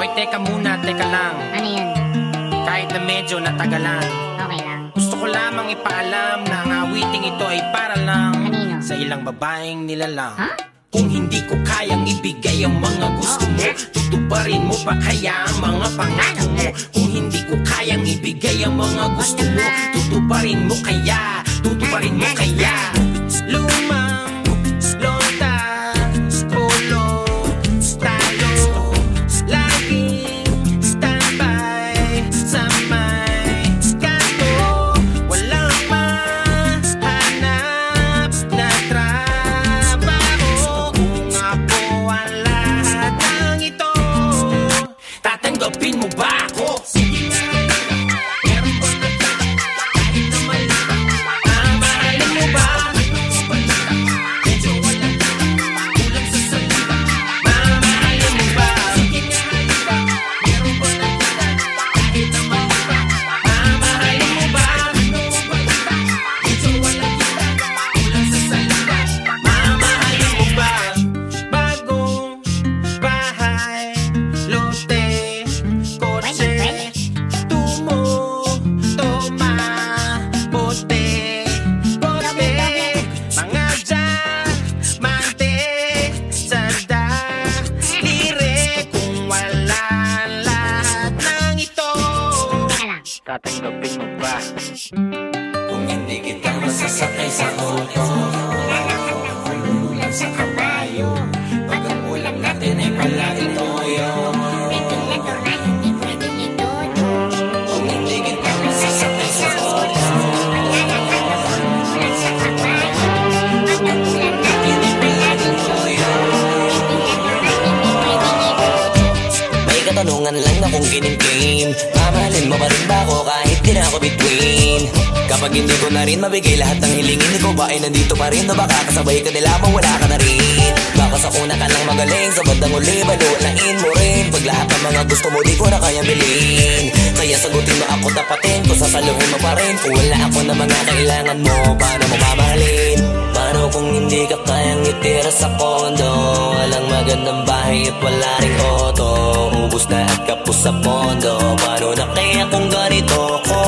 Hoy, teka muna, teka lang. Ano yun? Kahit na medyo natagalan. Okay lang. Gusto ko lamang ipaalam na ang awiting ito ay para lang Kanino? sa ilang babaeng nilalang. Ha? Kung hindi ko kayang ibigay ang mga gusto mo Tutuparin mo pa kaya ang mga pangako mo Kung hindi ko kayang ibigay ang mga gusto mo Tutuparin mo kaya, Tatanggapin mo ba? Kung hindi kita masasakay sa auto May katanungan lang na kung kinimkim Mamahalin mo pa rin ba ako kahit di na ako between? Kapag hindi ko na rin mabigay lahat ng hilingin ko ba ay nandito pa rin? O baka kasabay ka nila mawala ka na rin? Baka sa una ka lang magaling sa bandang uli balunain mo rin. Pag lahat ng mga gusto mo di ko na kaya bilhin. Kaya sagutin mo ako tapatin ko sasaluhin mo pa rin. Kung wala ako na mga kailangan mo paano mo mamahalin Paano kung hindi ka kayang itira sa kondo Walang magandang bahay at wala sa pondo. Paano na kaya kung ganito ko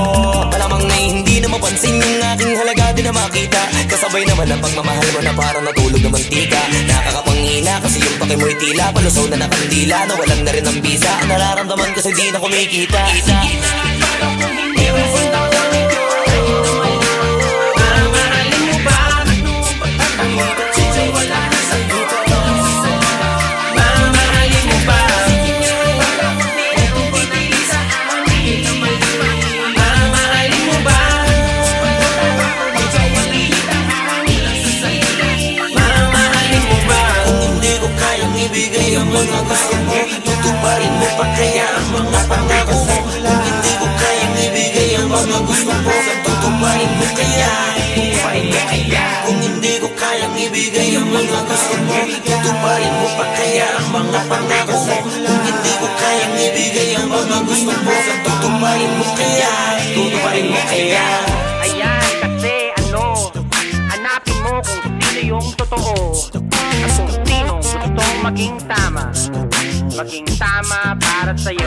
Malamang na hindi na mapansin yung aking halaga di na makita. Kasabay naman ang pagmamahal mo na parang natulog na mantika Nakakapanghina kasi yung pake mo'y tila. Palusaw na nakandila na walang na rin ang bisa. Nararamdaman kasi di na kumikita. Mamahalin ibigay ang mga gusto mo. Tutuparin mo pa kaya ang mga pangako mo. Kung hindi ko kayang ibigay ang mga gusto mo Tutuparin mo kaya Tutuparin mo kaya. Kung hindi ko kayang ibigay ang mga gusto mo Tutuparin mo pa kaya ang mga pangako mo. Kung hindi ko kayang ibigay ang mga gusto mo Tutuparin mo kaya. Tutuparin mo kaya. Ayan, kasi ano, hanapin mo kung sino yung totoo. At kung maging tama. Maging tama para sa'yo.